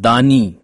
दानी।